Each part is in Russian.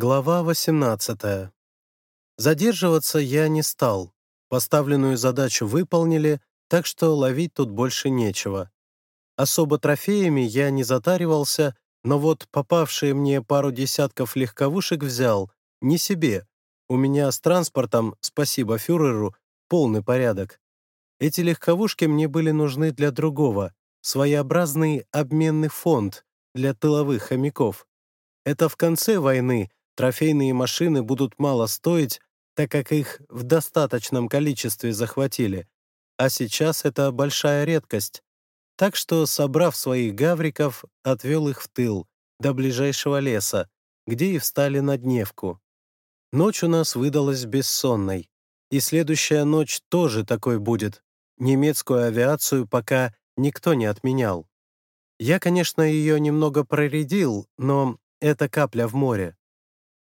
Глава 18. Задерживаться я не стал. Поставленную задачу выполнили, так что ловить тут больше нечего. Особо трофеями я не затаривался, но вот попавшие мне пару десятков легковушек взял, не себе. У меня с транспортом, спасибо фюреру, полный порядок. Эти легковушки мне были нужны для другого, своеобразный обменный фонд для тыловых хомяков. Это в конце войны Трофейные машины будут мало стоить, так как их в достаточном количестве захватили, а сейчас это большая редкость. Так что, собрав своих гавриков, отвел их в тыл, до ближайшего леса, где и встали на дневку. Ночь у нас выдалась бессонной, и следующая ночь тоже такой будет. Немецкую авиацию пока никто не отменял. Я, конечно, ее немного проредил, но это капля в море.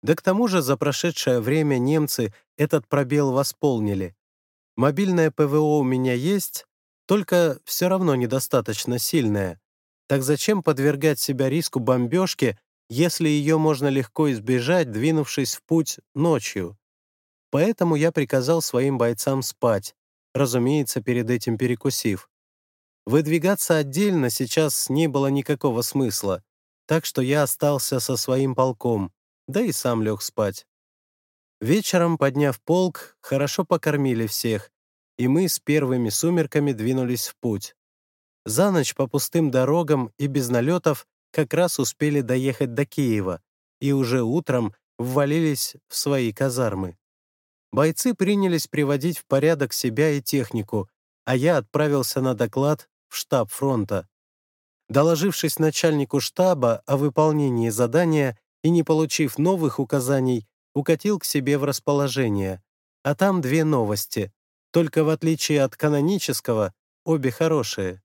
Да к тому же за прошедшее время немцы этот пробел восполнили. Мобильное ПВО у меня есть, только все равно недостаточно сильное. Так зачем подвергать себя риску бомбежки, если ее можно легко избежать, двинувшись в путь ночью? Поэтому я приказал своим бойцам спать, разумеется, перед этим перекусив. Выдвигаться отдельно сейчас не было никакого смысла, так что я остался со своим полком, да и сам лег спать. Вечером, подняв полк, хорошо покормили всех, и мы с первыми сумерками двинулись в путь. За ночь по пустым дорогам и без налетов как раз успели доехать до Киева, и уже утром ввалились в свои казармы. Бойцы принялись приводить в порядок себя и технику, а я отправился на доклад в штаб фронта. Доложившись начальнику штаба о выполнении задания, и, не получив новых указаний, укатил к себе в расположение. А там две новости. Только в отличие от канонического, обе хорошие.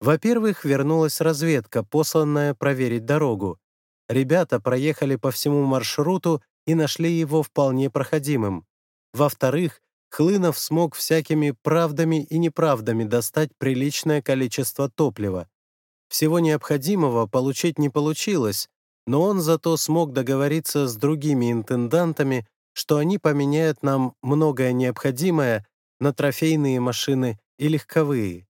Во-первых, вернулась разведка, посланная проверить дорогу. Ребята проехали по всему маршруту и нашли его вполне проходимым. Во-вторых, Хлынов смог всякими правдами и неправдами достать приличное количество топлива. Всего необходимого получить не получилось, но он зато смог договориться с другими интендантами, что они поменяют нам многое необходимое на трофейные машины и легковые.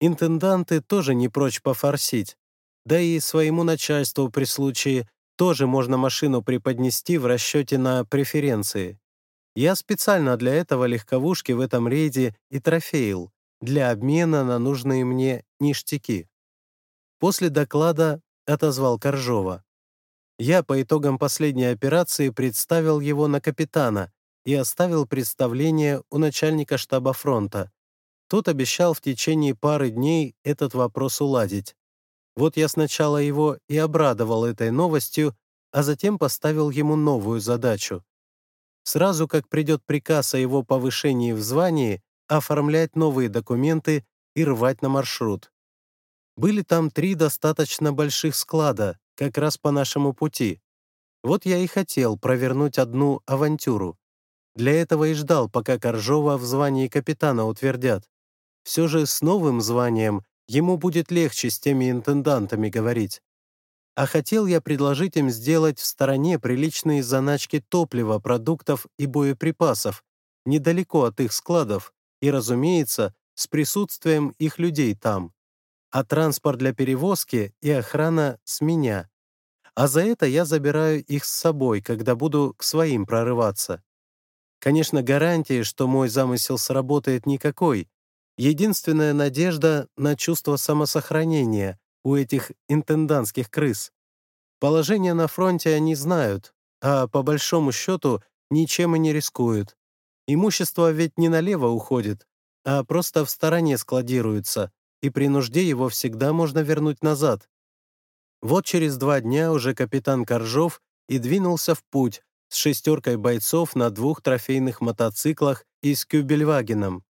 Интенданты тоже не прочь пофорсить, да и своему начальству при случае тоже можно машину преподнести в расчете на преференции. Я специально для этого легковушки в этом рейде и трофеил, для обмена на нужные мне ништяки. После доклада отозвал Коржова. Я по итогам последней операции представил его на капитана и оставил представление у начальника штаба фронта. Тот обещал в течение пары дней этот вопрос уладить. Вот я сначала его и обрадовал этой новостью, а затем поставил ему новую задачу. Сразу как придет приказ о его повышении в звании, оформлять новые документы и рвать на маршрут. Были там три достаточно больших склада, как раз по нашему пути. Вот я и хотел провернуть одну авантюру. Для этого и ждал, пока Коржова в звании капитана утвердят. Все же с новым званием ему будет легче с теми интендантами говорить. А хотел я предложить им сделать в стороне приличные заначки топлива, продуктов и боеприпасов, недалеко от их складов, и, разумеется, с присутствием их людей там а транспорт для перевозки и охрана с меня. А за это я забираю их с собой, когда буду к своим прорываться. Конечно, гарантии, что мой замысел сработает, никакой. Единственная надежда на чувство самосохранения у этих интендантских крыс. Положение на фронте они знают, а по большому счету ничем и не рискуют. Имущество ведь не налево уходит, а просто в стороне складируется, и при нужде его всегда можно вернуть назад. Вот через два дня уже капитан Коржов и двинулся в путь с шестеркой бойцов на двух трофейных мотоциклах и с Кюбельвагеном.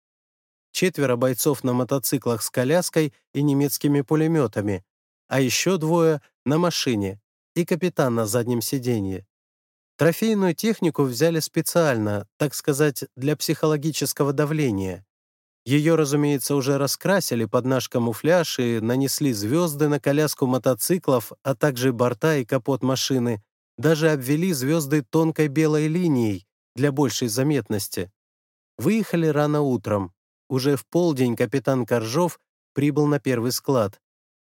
Четверо бойцов на мотоциклах с коляской и немецкими пулеметами, а еще двое на машине и капитан на заднем сиденье. Трофейную технику взяли специально, так сказать, для психологического давления. Ее, разумеется, уже раскрасили под наш камуфляж и нанесли звезды на коляску мотоциклов, а также борта и капот машины. даже обвели звезды тонкой белой линией для большей заметности. Выехали рано утром. Уже в полдень капитан Коржов прибыл на первый склад,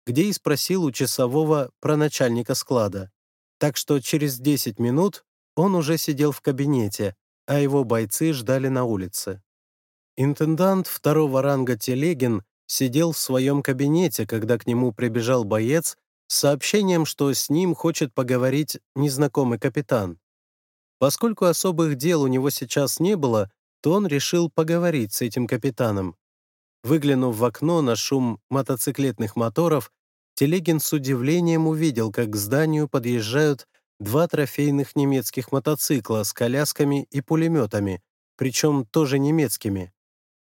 где и спросил у часового про начальника склада. Так что через 10 минут он уже сидел в кабинете, а его бойцы ждали на улице. Интендант второго ранга Телегин сидел в своем кабинете, когда к нему прибежал боец с сообщением, что с ним хочет поговорить незнакомый капитан. Поскольку особых дел у него сейчас не было, то он решил поговорить с этим капитаном. Выглянув в окно на шум мотоциклетных моторов, Телегин с удивлением увидел, как к зданию подъезжают два трофейных немецких мотоцикла с колясками и пулеметами, причем тоже немецкими.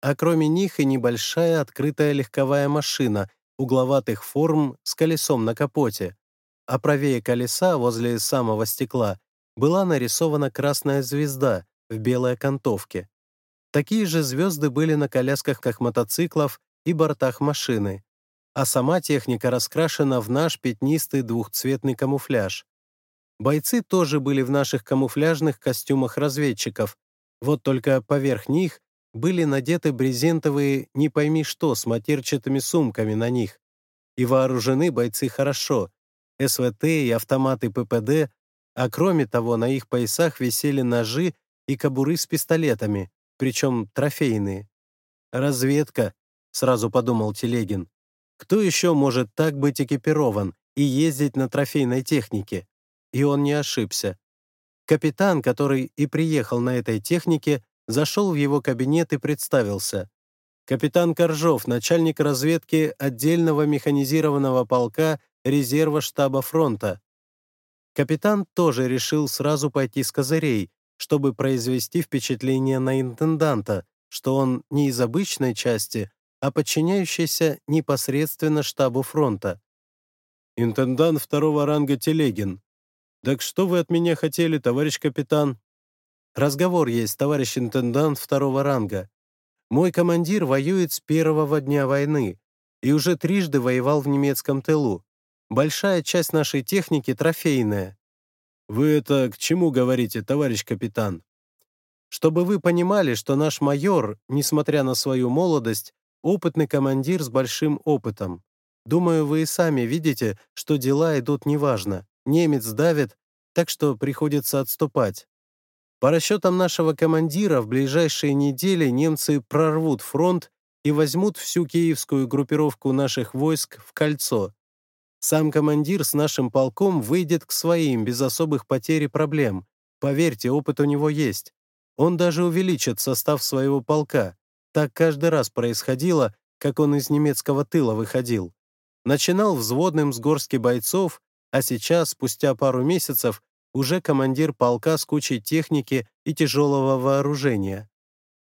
А кроме них и небольшая открытая легковая машина угловатых форм с колесом на капоте. А правее колеса, возле самого стекла, была нарисована красная звезда в белой окантовке. Такие же звезды были на колясках как мотоциклов и бортах машины, а сама техника раскрашена в наш пятнистый двухцветный камуфляж. Бойцы тоже были в наших камуфляжных костюмах разведчиков, вот только поверх них были надеты брезентовые не пойми что с матерчатыми сумками на них. И вооружены бойцы хорошо. СВТ и автоматы ППД, а кроме того на их поясах висели ножи и кобуры с пистолетами, причем трофейные. «Разведка», — сразу подумал Телегин. «Кто еще может так быть экипирован и ездить на трофейной технике?» И он не ошибся. Капитан, который и приехал на этой технике, зашел в его кабинет и представился. Капитан Коржов, начальник разведки отдельного механизированного полка резерва штаба фронта. Капитан тоже решил сразу пойти с козырей, чтобы произвести впечатление на интенданта, что он не из обычной части, а подчиняющийся непосредственно штабу фронта. «Интендант второго ранга Телегин. Так что вы от меня хотели, товарищ капитан?» «Разговор есть, товарищ интендант второго ранга. Мой командир воюет с первого дня войны и уже трижды воевал в немецком тылу. Большая часть нашей техники трофейная. «Вы это к чему говорите, товарищ капитан?» «Чтобы вы понимали, что наш майор, несмотря на свою молодость, опытный командир с большим опытом. Думаю, вы и сами видите, что дела идут неважно. Немец давит, так что приходится отступать. По расчетам нашего командира, в ближайшие недели немцы прорвут фронт и возьмут всю киевскую группировку наших войск в кольцо, сам командир с нашим полком выйдет к своим без особых потерь и проблем. Поверьте, опыт у него есть. Он даже увеличит состав своего полка. Так каждый раз происходило, как он из немецкого тыла выходил. Начинал взводным с горски бойцов, а сейчас, спустя пару месяцев, уже командир полка с кучей техники и тяжелого вооружения.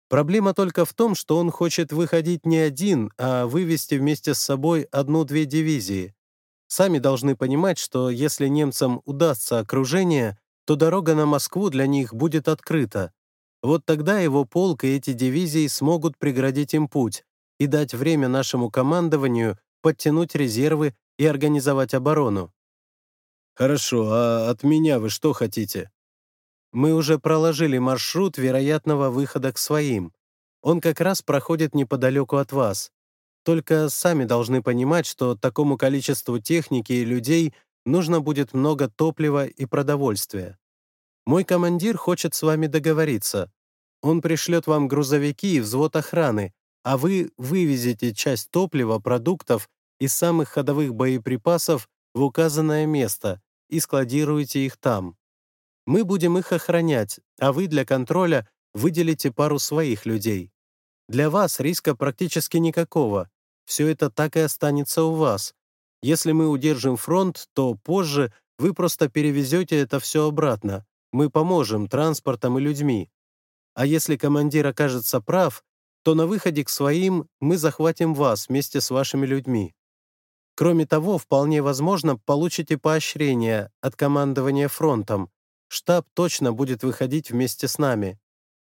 Проблема только в том, что он хочет выходить не один, а вывести вместе с собой одну-две дивизии. Сами должны понимать, что если немцам удастся окружение, то дорога на Москву для них будет открыта. Вот тогда его полк и эти дивизии смогут преградить им путь и дать время нашему командованию подтянуть резервы и организовать оборону. «Хорошо, а от меня вы что хотите?» «Мы уже проложили маршрут вероятного выхода к своим. Он как раз проходит неподалеку от вас. Только сами должны понимать, что такому количеству техники и людей нужно будет много топлива и продовольствия. Мой командир хочет с вами договориться. Он пришлет вам грузовики и взвод охраны, а вы вывезете часть топлива, продуктов и самых ходовых боеприпасов в указанное место и складируете их там. Мы будем их охранять, а вы для контроля выделите пару своих людей. Для вас риска практически никакого. Все это так и останется у вас. Если мы удержим фронт, то позже вы просто перевезете это все обратно. Мы поможем транспортом и людьми. А если командир окажется прав, то на выходе к своим мы захватим вас вместе с вашими людьми. Кроме того, вполне возможно, получите поощрение от командования фронтом. Штаб точно будет выходить вместе с нами.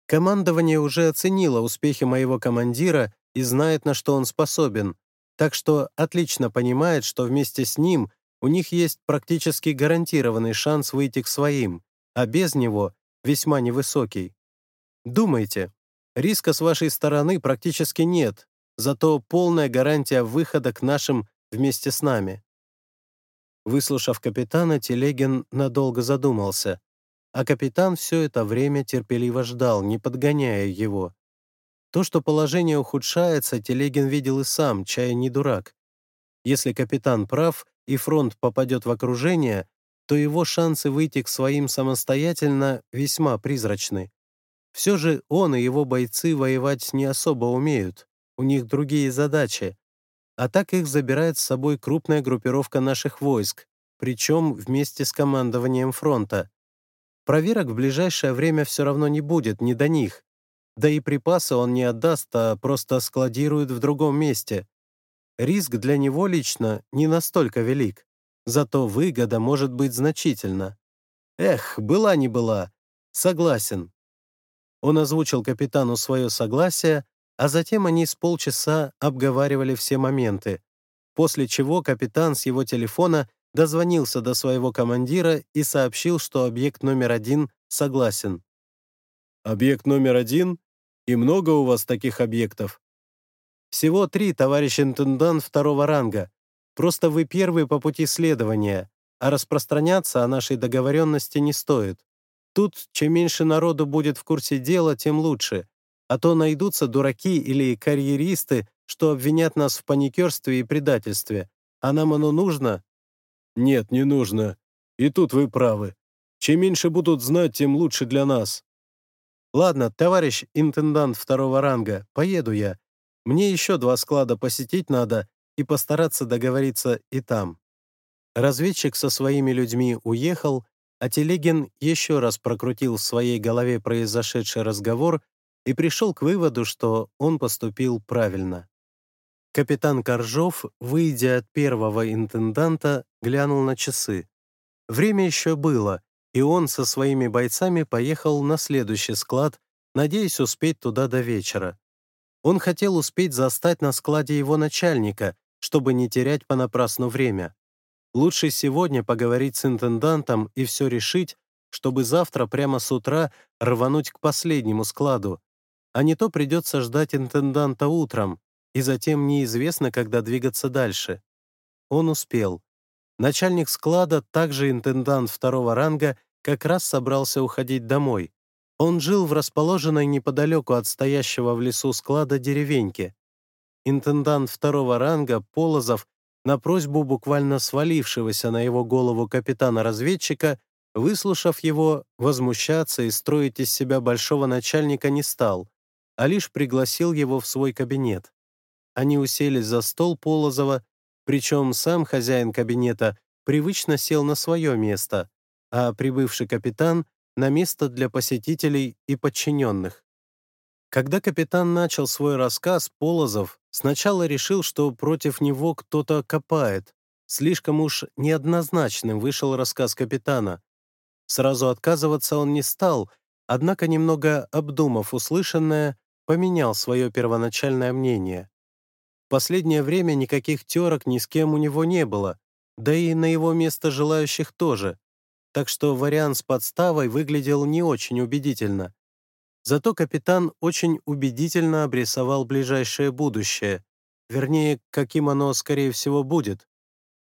Командование уже оценило успехи моего командира и знает, на что он способен, так что отлично понимает, что вместе с ним У них есть практически гарантированный шанс выйти к своим, а без него весьма невысокий. Думайте, риска с вашей стороны практически нет, зато полная гарантия выхода к нашим вместе с нами. Выслушав капитана, Телегин надолго задумался, а капитан все это время терпеливо ждал, не подгоняя его. То, что положение ухудшается, Телегин видел и сам, чая не дурак. Если капитан прав и фронт попадет в окружение, то его шансы выйти к своим самостоятельно весьма призрачны. Все же он и его бойцы воевать не особо умеют, у них другие задачи, а так их забирает с собой крупная группировка наших войск, причем вместе с командованием фронта. Проверок в ближайшее время все равно не будет, не до них. Да и припасы он не отдаст, а просто складирует в другом месте. Риск для него лично не настолько велик, зато выгода может быть значительна. Эх, была не была. Согласен. Он озвучил капитану свое согласие, а затем они с полчаса обговаривали все моменты, после чего капитан с его телефона дозвонился до своего командира и сообщил, что объект номер один согласен. «Объект номер один? И много у вас таких объектов?» «Всего три, товарищ интендант второго ранга. Просто вы первый по пути следования, а распространяться о нашей договоренности не стоит. Тут чем меньше народу будет в курсе дела, тем лучше, а то найдутся дураки или карьеристы, что обвинят нас в паникерстве и предательстве. А нам оно нужно?» «Нет, не нужно. И тут вы правы. Чем меньше будут знать, тем лучше для нас. «Ладно, товарищ интендант второго ранга, поеду я. Мне еще два склада посетить надо и постараться договориться и там». Разведчик со своими людьми уехал, а Телегин еще раз прокрутил в своей голове произошедший разговор и пришел к выводу, что он поступил правильно. Капитан Коржов, выйдя от первого интенданта, глянул на часы. Время еще было, и он со своими бойцами поехал на следующий склад, надеясь успеть туда до вечера. Он хотел успеть застать на складе его начальника, чтобы не терять понапрасну время. Лучше сегодня поговорить с интендантом и все решить, чтобы завтра прямо с утра рвануть к последнему складу, а не то придется ждать интенданта утром, и затем неизвестно, когда двигаться дальше. Он успел. Начальник склада, также интендант второго ранга, как раз собрался уходить домой. Он жил в расположенной неподалеку от стоящего в лесу склада деревеньке. Интендант второго ранга Полозов на просьбу буквально свалившегося на его голову капитана-разведчика, выслушав его, возмущаться и строить из себя большого начальника не стал, а лишь пригласил его в свой кабинет. Они уселись за стол Полозова, причем сам хозяин кабинета привычно сел на свое место, а прибывший капитан — на место для посетителей и подчиненных. Когда капитан начал свой рассказ, Полозов сначала решил, что против него кто-то копает. Слишком уж неоднозначным вышел рассказ капитана. Сразу отказываться он не стал, однако, немного обдумав услышанное, поменял свое первоначальное мнение. В последнее время никаких терок ни с кем у него не было, да и на его место желающих тоже так что вариант с подставой выглядел не очень убедительно. Зато капитан очень убедительно обрисовал ближайшее будущее, вернее, каким оно, скорее всего, будет.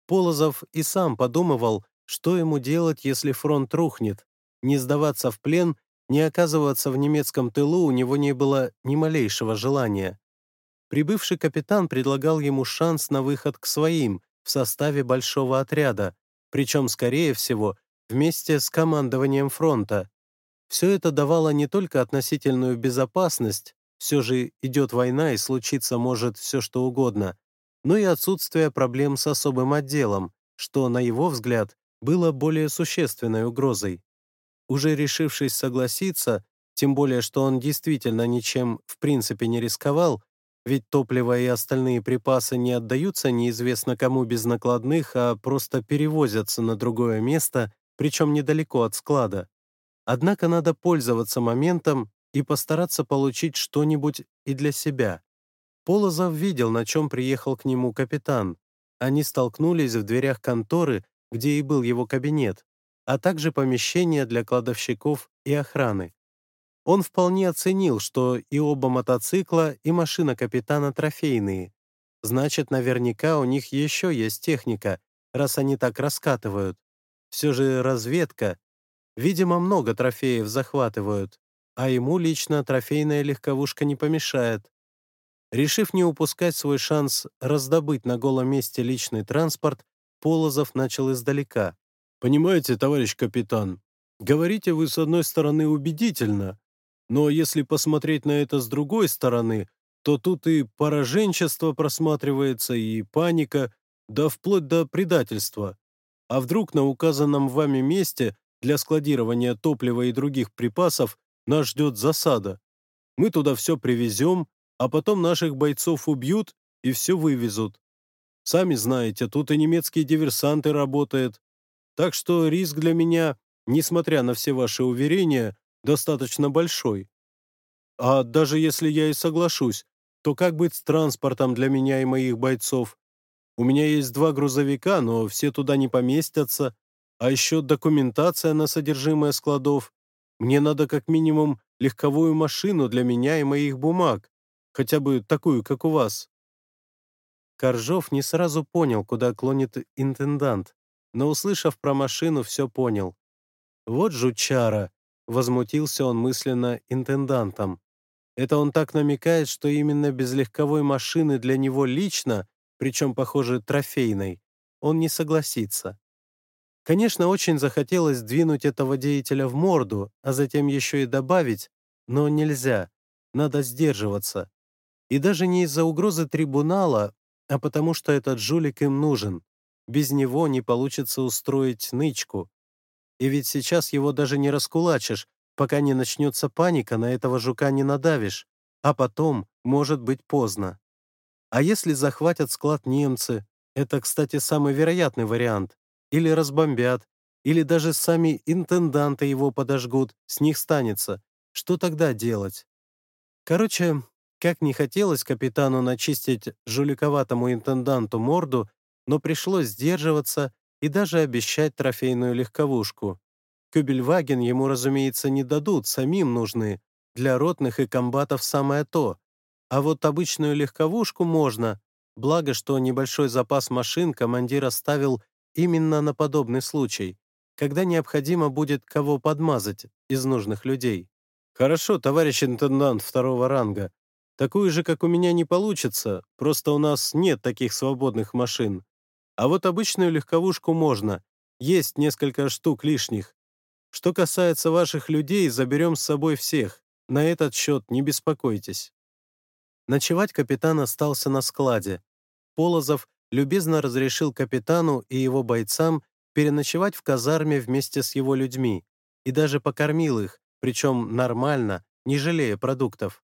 Полозов и сам подумывал, что ему делать, если фронт рухнет. Не сдаваться в плен, не оказываться в немецком тылу у него не было ни малейшего желания. Прибывший капитан предлагал ему шанс на выход к своим в составе большого отряда, причем, скорее всего, вместе с командованием фронта. Все это давало не только относительную безопасность, все же идет война и случиться может все что угодно, но и отсутствие проблем с особым отделом, что, на его взгляд, было более существенной угрозой. Уже решившись согласиться, тем более что он действительно ничем в принципе не рисковал, ведь топливо и остальные припасы не отдаются неизвестно кому без накладных, а просто перевозятся на другое место причем недалеко от склада. Однако надо пользоваться моментом и постараться получить что-нибудь и для себя. Полозов видел, на чем приехал к нему капитан, Они столкнулись в дверях конторы, где и был его кабинет, а также помещение для кладовщиков и охраны. Он вполне оценил, что и оба мотоцикла, и машина капитана трофейные. Значит, наверняка у них еще есть техника, раз они так раскатывают. Все же разведка. Видимо, много трофеев захватывают, а ему лично трофейная легковушка не помешает. Решив не упускать свой шанс раздобыть на голом месте личный транспорт, Полозов начал издалека. «Понимаете, товарищ капитан, говорите вы с одной стороны убедительно, но если посмотреть на это с другой стороны, то тут и пораженчество просматривается, и паника, да вплоть до предательства. А вдруг на указанном вами месте для складирования топлива и других припасов нас ждет засада? Мы туда все привезем, а потом наших бойцов убьют и все вывезут. Сами знаете, тут и немецкие диверсанты работают. Так что риск для меня, несмотря на все ваши уверения, достаточно большой. А даже если я и соглашусь, то как быть с транспортом для меня и моих бойцов? У меня есть два грузовика, но все туда не поместятся, а еще документация на содержимое складов. Мне надо как минимум легковую машину для меня и моих бумаг хотя бы такую, как у вас». Коржов не сразу понял, куда клонит интендант, но, услышав про машину, все понял. «Вот жучара!» — возмутился он мысленно интендантом. Это он так намекает, что именно без легковой машины для него лично, причем, похоже, трофейной, он не согласится. Конечно, очень захотелось двинуть этого деятеля в морду, а затем еще и добавить, но нельзя, надо сдерживаться. И даже не из-за угрозы трибунала, а потому что этот жулик им нужен. Без него не получится устроить нычку. И ведь сейчас его даже не раскулачишь, пока не начнется паника, на этого жука не надавишь. А потом может быть поздно. А если захватят склад немцы, это, кстати, самый вероятный вариант, или разбомбят, или даже сами интенданты его подожгут, с них станется. Что тогда делать? Короче, как не хотелось капитану начистить жуликоватому интенданту морду, но пришлось сдерживаться и даже обещать трофейную легковушку. Кюбельваген ему, разумеется, не дадут, самим нужны. Для ротных и комбатов самое то. А вот обычную легковушку можно, благо, что небольшой запас машин командир оставил именно на подобный случай, когда необходимо будет кого подмазать из нужных людей. «Хорошо, товарищ интендант второго ранга», Такую же, как у меня, не получится, просто у нас нет таких свободных машин. А вот обычную легковушку можно, есть несколько штук лишних. Что касается ваших людей, заберем с собой всех. На этот счет не беспокойтесь». Ночевать капитан остался на складе. Полозов любезно разрешил капитану и его бойцам переночевать в казарме вместе с его людьми и даже покормил их, причем нормально, не жалея продуктов.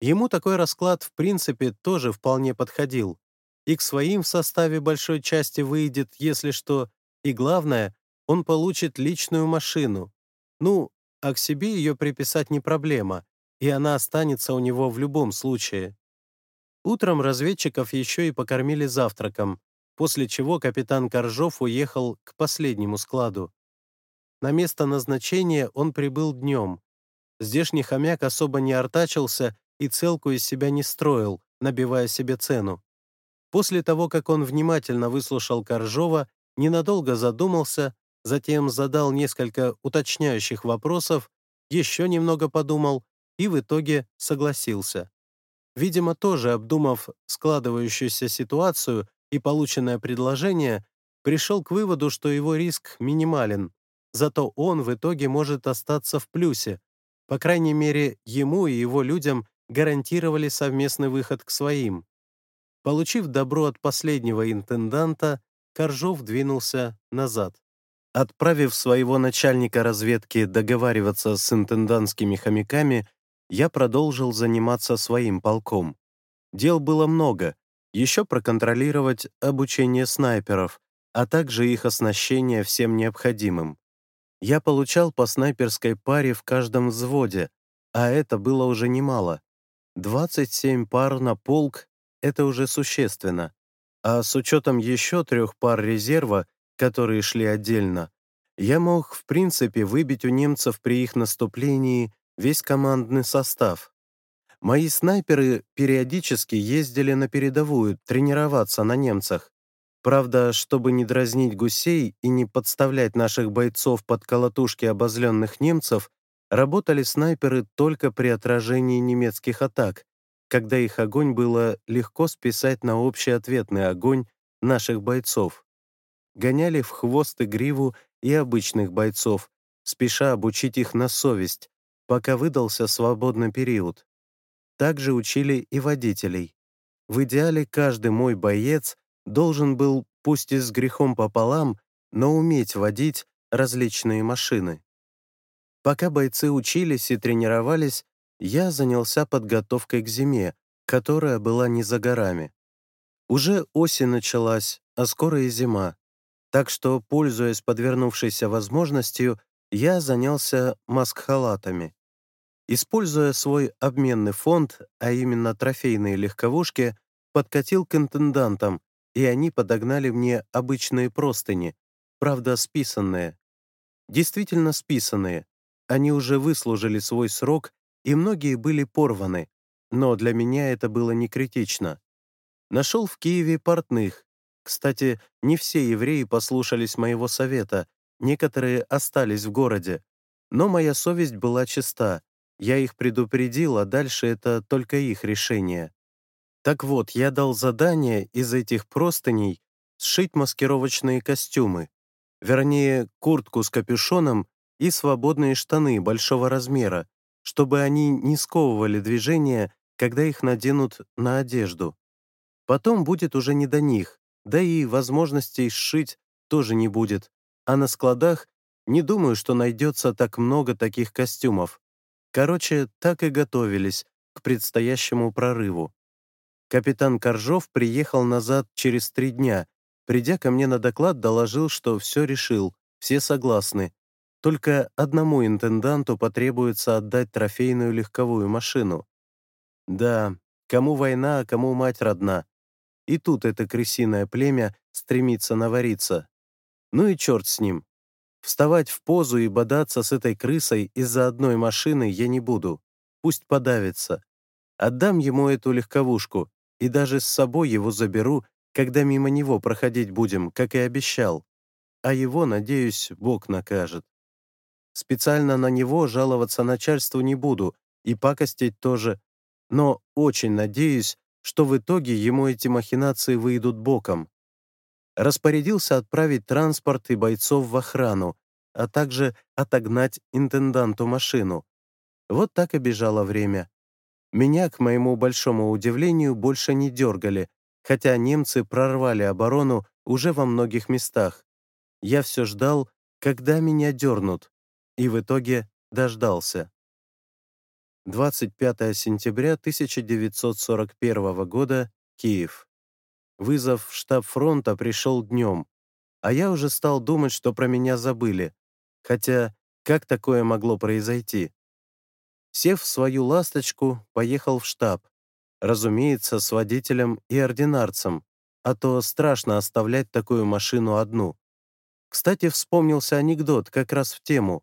Ему такой расклад в принципе тоже вполне подходил. И к своим в составе большой части выйдет, если что, и главное, он получит личную машину. Ну, а к себе ее приписать не проблема, и она останется у него в любом случае. Утром разведчиков еще и покормили завтраком, после чего капитан Коржов уехал к последнему складу. На место назначения он прибыл днем. Здешний хомяк особо не артачился и целку из себя не строил, набивая себе цену. После того, как он внимательно выслушал Коржова, ненадолго задумался, затем задал несколько уточняющих вопросов, еще немного подумал и в итоге согласился. Видимо, тоже обдумав складывающуюся ситуацию и полученное предложение, пришел к выводу, что его риск минимален, зато он в итоге может остаться в плюсе. По крайней мере, ему и его людям гарантировали совместный выход к своим. Получив добро от последнего интенданта, Коржов двинулся назад. Отправив своего начальника разведки договариваться с интендантскими хомяками, я продолжил заниматься своим полком. Дел было много, еще проконтролировать обучение снайперов, а также их оснащение всем необходимым. Я получал по снайперской паре в каждом взводе, а это было уже немало. 27 пар на полк — это уже существенно. А с учетом еще трех пар резерва, которые шли отдельно, я мог, в принципе, выбить у немцев при их наступлении весь командный состав. Мои снайперы периодически ездили на передовую тренироваться на немцах. Правда, чтобы не дразнить гусей и не подставлять наших бойцов под колотушки обозленных немцев, работали снайперы только при отражении немецких атак, когда их огонь было легко списать на общий ответный огонь наших бойцов. Гоняли в хвост и гриву и обычных бойцов, спеша обучить их на совесть, пока выдался свободный период. Также учили и водителей. В идеале каждый мой боец должен был, пусть и с грехом пополам, но уметь водить различные машины. Пока бойцы учились и тренировались, я занялся подготовкой к зиме, которая была не за горами. Уже осень началась, а скоро и зима. Так что, пользуясь подвернувшейся возможностью, я занялся маск-халатами. Используя свой обменный фонд, а именно трофейные легковушки, подкатил к интендантам, и они подогнали мне обычные простыни, правда, списанные. Действительно списанные. Они уже выслужили свой срок, и многие были порваны, но для меня это было не критично. Нашел в Киеве портных. Кстати, не все евреи послушались моего совета, некоторые остались в городе. Но моя совесть была чиста. Я их предупредил, а дальше это только их решение. Так вот, я дал задание из этих простыней сшить маскировочные костюмы, вернее, куртку с капюшоном и свободные штаны большого размера, чтобы они не сковывали движение, когда их наденут на одежду. Потом будет уже не до них, да и возможностей сшить тоже не будет, а на складах не думаю, что найдется так много таких костюмов. Короче, так и готовились к предстоящему прорыву. Капитан Коржов приехал назад через три дня. Придя ко мне на доклад, доложил, что все решил, все согласны. Только одному интенданту потребуется отдать трофейную легковую машину. Да, кому война, а кому мать родна. И тут это крысиное племя стремится навариться. Ну и черт с ним. Вставать в позу и бодаться с этой крысой из-за одной машины я не буду. Пусть подавится. Отдам ему эту легковушку, и даже с собой его заберу, когда мимо него проходить будем, как и обещал. А его, надеюсь, Бог накажет. Специально на него жаловаться начальству не буду и пакостить тоже, но очень надеюсь, что в итоге ему эти махинации выйдут боком. Распорядился отправить транспорт и бойцов в охрану, а также отогнать интенданту машину. Вот так и бежало время. Меня, к моему большому удивлению, больше не дергали, хотя немцы прорвали оборону уже во многих местах. Я все ждал, когда меня дернут, и в итоге дождался. 25 сентября 1941 года, Киев. Вызов в штаб фронта пришел днем, а я уже стал думать, что про меня забыли. Хотя, как такое могло произойти? Сев в свою «ласточку», поехал в штаб. Разумеется, с водителем и ординарцем, а то страшно оставлять такую машину одну. Кстати, вспомнился анекдот как раз в тему.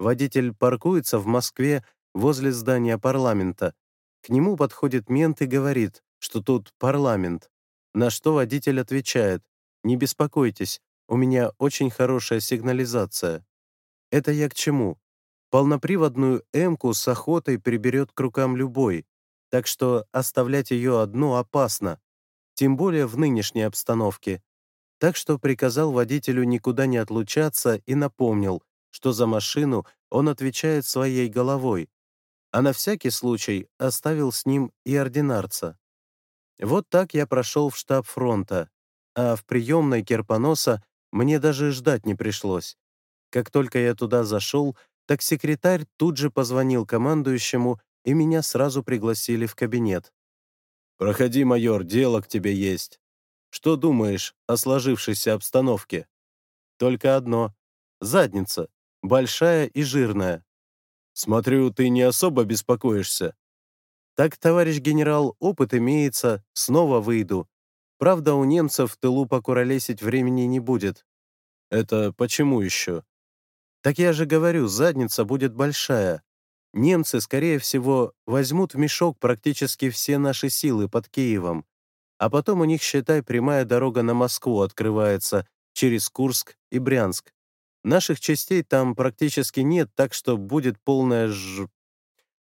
Водитель паркуется в Москве возле здания парламента. К нему подходит мент и говорит, что тут парламент. На что водитель отвечает, «Не беспокойтесь, у меня очень хорошая сигнализация». Это я к чему? Полноприводную «Эмку» с охотой приберет к рукам любой, так что оставлять ее одну опасно, тем более в нынешней обстановке. Так что приказал водителю никуда не отлучаться и напомнил, что за машину он отвечает своей головой, а на всякий случай оставил с ним и ординарца. Вот так я прошел в штаб фронта, а в приемной Керпоноса мне даже ждать не пришлось. Как только я туда зашел, так секретарь тут же позвонил командующему, и меня сразу пригласили в кабинет. «Проходи, майор, дело к тебе есть. Что думаешь о сложившейся обстановке?» «Только одно. Задница. Большая и жирная». «Смотрю, ты не особо беспокоишься». «Так, товарищ генерал, опыт имеется, снова выйду. Правда, у немцев в тылу покуролесить времени не будет. Это почему еще? Так я же говорю, задница будет большая. Немцы, скорее всего, возьмут в мешок практически все наши силы под Киевом. А потом у них, считай, прямая дорога на Москву открывается через Курск и Брянск. Наших частей там практически нет, так что будет полная ж...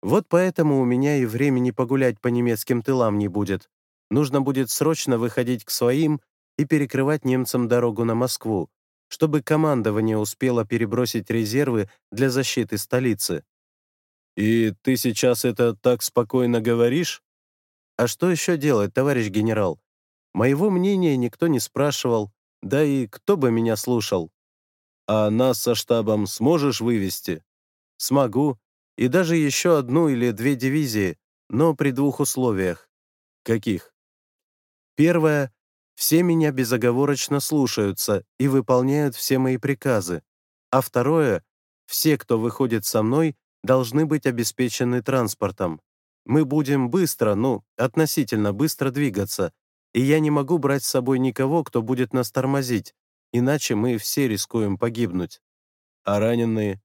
Вот поэтому у меня и времени погулять по немецким тылам не будет. Нужно будет срочно выходить к своим и перекрывать немцам дорогу на Москву, чтобы командование успело перебросить резервы для защиты столицы. «И ты сейчас это так спокойно говоришь?» «А что еще делать, товарищ генерал? Моего мнения никто не спрашивал, да и кто бы меня слушал. А нас со штабом сможешь вывести? Смогу. И даже еще одну или две дивизии, но при двух условиях. Каких? Первое. Все меня безоговорочно слушаются и выполняют все мои приказы. А второе. Все, кто выходит со мной, должны быть обеспечены транспортом. Мы будем быстро, ну, относительно быстро двигаться, и я не могу брать с собой никого, кто будет нас тормозить, иначе мы все рискуем погибнуть. А раненые?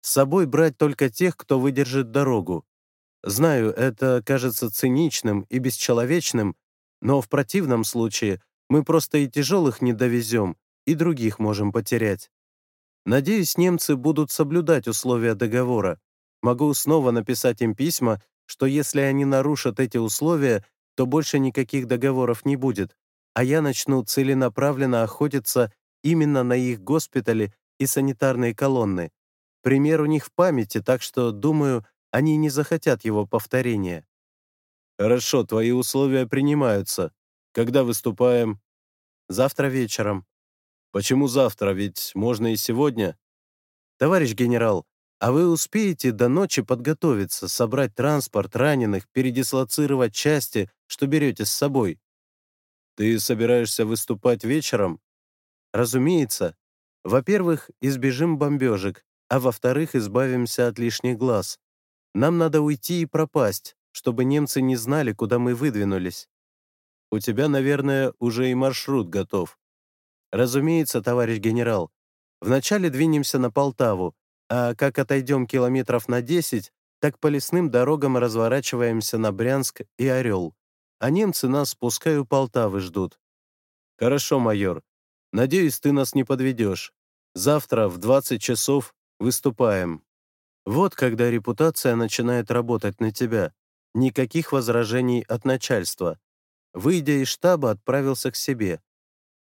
С собой брать только тех, кто выдержит дорогу. Знаю, это кажется циничным и бесчеловечным, но в противном случае мы просто и тяжелых не довезем, и других можем потерять. Надеюсь, немцы будут соблюдать условия договора. Могу снова написать им письма, что если они нарушат эти условия, то больше никаких договоров не будет, а я начну целенаправленно охотиться именно на их госпитали и санитарные колонны. Пример у них в памяти, так что, думаю, они не захотят его повторения. Хорошо, твои условия принимаются. Когда выступаем? Завтра вечером. Почему завтра? Ведь можно и сегодня. Товарищ генерал, а вы успеете до ночи подготовиться, собрать транспорт раненых, передислоцировать части, что берете с собой? Ты собираешься выступать вечером? Разумеется. Во-первых, избежим бомбежек, а во-вторых, избавимся от лишних глаз. Нам надо уйти и пропасть, чтобы немцы не знали, куда мы выдвинулись. У тебя, наверное, уже и маршрут готов. Разумеется, товарищ генерал. Вначале двинемся на Полтаву, а как отойдем километров на 10, так по лесным дорогам разворачиваемся на Брянск и Орел а немцы нас, пускай у Полтавы ждут. Хорошо, майор. Надеюсь, ты нас не подведешь. Завтра в 20 часов выступаем. Вот когда репутация начинает работать на тебя. Никаких возражений от начальства. Выйдя из штаба, отправился к себе.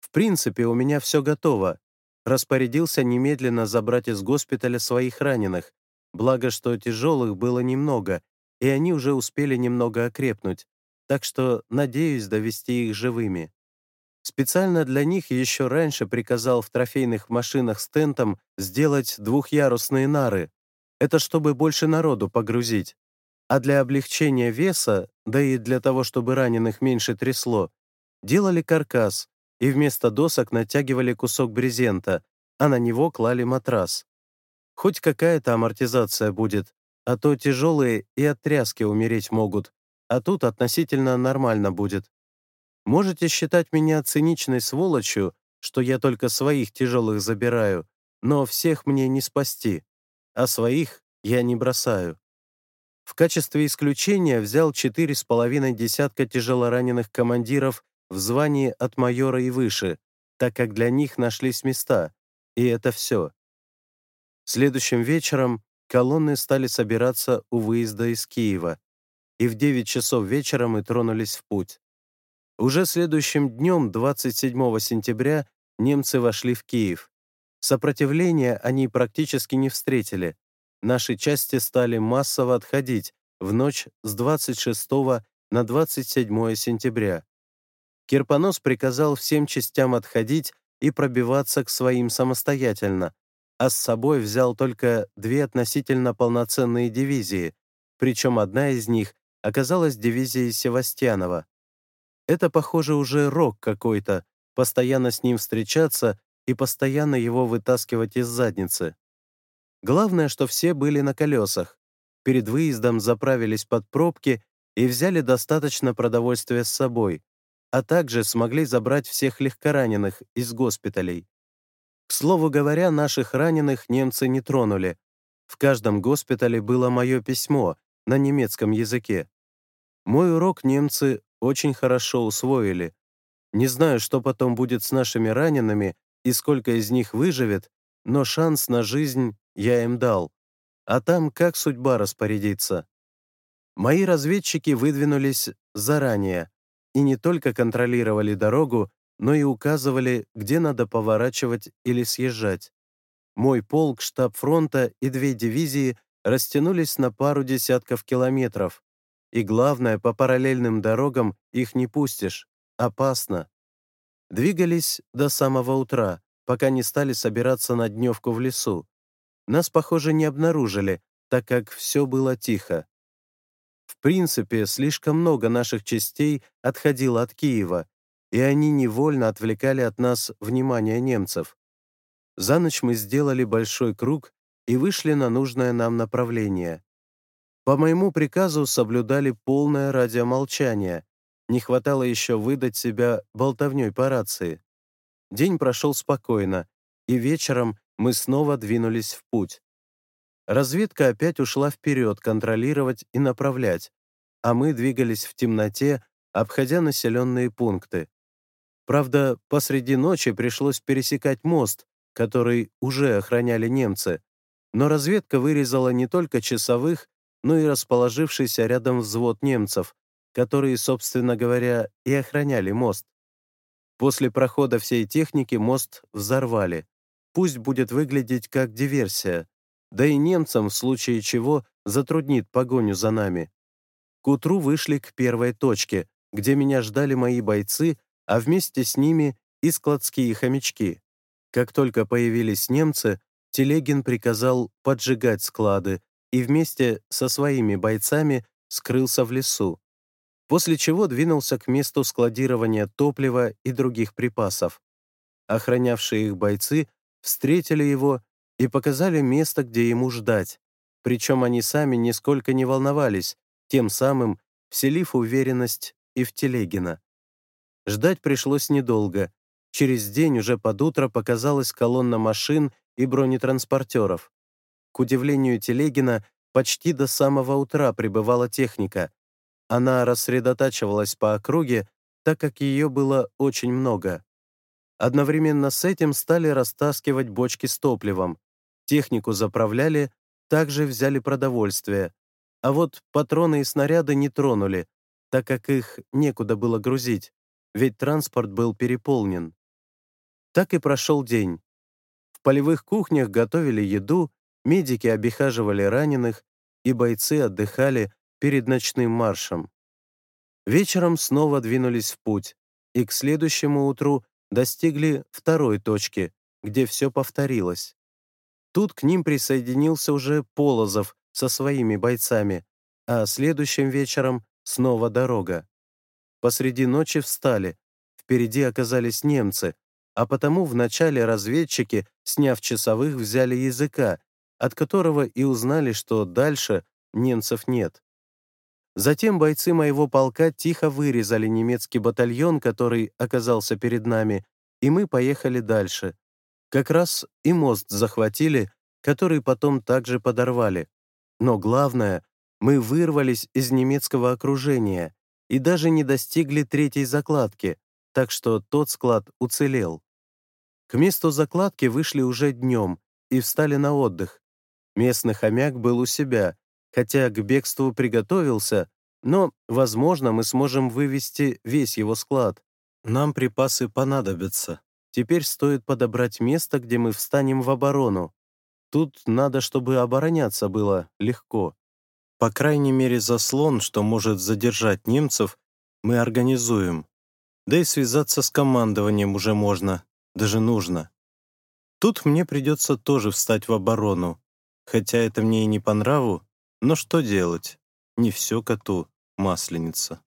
В принципе, у меня все готово. Распорядился немедленно забрать из госпиталя своих раненых, благо что тяжелых было немного, и они уже успели немного окрепнуть так что надеюсь довести их живыми. Специально для них еще раньше приказал в трофейных машинах с тентом сделать двухъярусные нары. Это чтобы больше народу погрузить. А для облегчения веса, да и для того, чтобы раненых меньше трясло, делали каркас и вместо досок натягивали кусок брезента, а на него клали матрас. Хоть какая-то амортизация будет, а то тяжелые и от тряски умереть могут, а тут относительно нормально будет. Можете считать меня циничной сволочью, что я только своих тяжелых забираю, но всех мне не спасти, а своих я не бросаю. В качестве исключения взял четыре с половиной десятка тяжелораненых командиров в звании от майора и выше, так как для них нашлись места, и это все. Следующим вечером колонны стали собираться у выезда из Киева, и в 9 часов вечера мы тронулись в путь. Уже следующим днем, 27 сентября, немцы вошли в Киев. Сопротивления они практически не встретили. Наши части стали массово отходить в ночь с 26 на 27 сентября. Кирпонос приказал всем частям отходить и пробиваться к своим самостоятельно, а с собой взял только две относительно полноценные дивизии, причем одна из них оказалась дивизией Севастьянова. Это, похоже, уже рок какой-то, постоянно с ним встречаться и постоянно его вытаскивать из задницы. Главное, что все были на колесах. Перед выездом заправились под пробки и взяли достаточно продовольствия с собой. а также смогли забрать всех легкораненых из госпиталей. К слову говоря, наших раненых немцы не тронули. В каждом госпитале было мое письмо на немецком языке. Мой урок немцы очень хорошо усвоили. Не знаю, что потом будет с нашими ранеными и сколько из них выживет, но шанс на жизнь я им дал. А там как судьба распорядится. Мои разведчики выдвинулись заранее и не только контролировали дорогу, но и указывали, где надо поворачивать или съезжать. Мой полк, штаб фронта и две дивизии растянулись на пару десятков километров. И главное, по параллельным дорогам их не пустишь. Опасно. Двигались до самого утра, пока не стали собираться на дневку в лесу. Нас, похоже, не обнаружили, так как все было тихо. В принципе, слишком много наших частей отходило от Киева, и они невольно отвлекали от нас внимание немцев. За ночь мы сделали большой круг и вышли на нужное нам направление. По моему приказу соблюдали полное радиомолчание. Не хватало еще выдать себя болтовней по рации. День прошел спокойно, и вечером мы снова двинулись в путь. Разведка опять ушла вперед контролировать и направлять, а мы двигались в темноте, обходя населенные пункты. Правда, посреди ночи пришлось пересекать мост, который уже охраняли немцы, но разведка вырезала не только часовых, но и расположившийся рядом взвод немцев, которые, собственно говоря, и охраняли мост. После прохода всей техники мост взорвали. Пусть будет выглядеть как диверсия, да и немцам в случае чего затруднит погоню за нами. К утру вышли к первой точке, где меня ждали мои бойцы, а вместе с ними и складские хомячки. Как только появились немцы, Телегин приказал поджигать склады и вместе со своими бойцами скрылся в лесу, после чего двинулся к месту складирования топлива и других припасов. Охранявшие их бойцы встретили его и показали место, где ему ждать. Причем они сами нисколько не волновались, тем самым вселив уверенность и в Телегина. Ждать пришлось недолго. Через день уже под утро показалась колонна машин и бронетранспортеров. К удивлению Телегина, почти до самого утра прибывала техника. Она рассредотачивалась по округе, так как ее было очень много. Одновременно с этим стали растаскивать бочки с топливом технику заправляли, также взяли продовольствие, а вот патроны и снаряды не тронули, так как их некуда было грузить, ведь транспорт был переполнен. Так и прошел день. В полевых кухнях готовили еду, медики обихаживали раненых, и бойцы отдыхали перед ночным маршем. Вечером снова двинулись в путь, и к следующему утру достигли второй точки, где все повторилось. Тут к ним присоединился уже Полозов со своими бойцами, а следующим вечером снова дорога. Посреди ночи встали, впереди оказались немцы, а потому вначале разведчики, сняв часовых, взяли языка, от которого и узнали, что дальше немцев нет. Затем бойцы моего полка тихо вырезали немецкий батальон, который оказался перед нами, и мы поехали дальше. Как раз и мост захватили, который потом также подорвали. Но главное, мы вырвались из немецкого окружения и даже не достигли третьей закладки, так что тот склад уцелел. К месту закладки вышли уже днем и встали на отдых. Местный хомяк был у себя, хотя к бегству приготовился, но, возможно, мы сможем вывести весь его склад. Нам припасы понадобятся. Теперь стоит подобрать место, где мы встанем в оборону. Тут надо, чтобы обороняться было легко. По крайней мере, заслон, что может задержать немцев, мы организуем. Да и связаться с командованием уже можно, даже нужно. Тут мне придется тоже встать в оборону. Хотя это мне и не по нраву, но что делать? Не все коту масленица.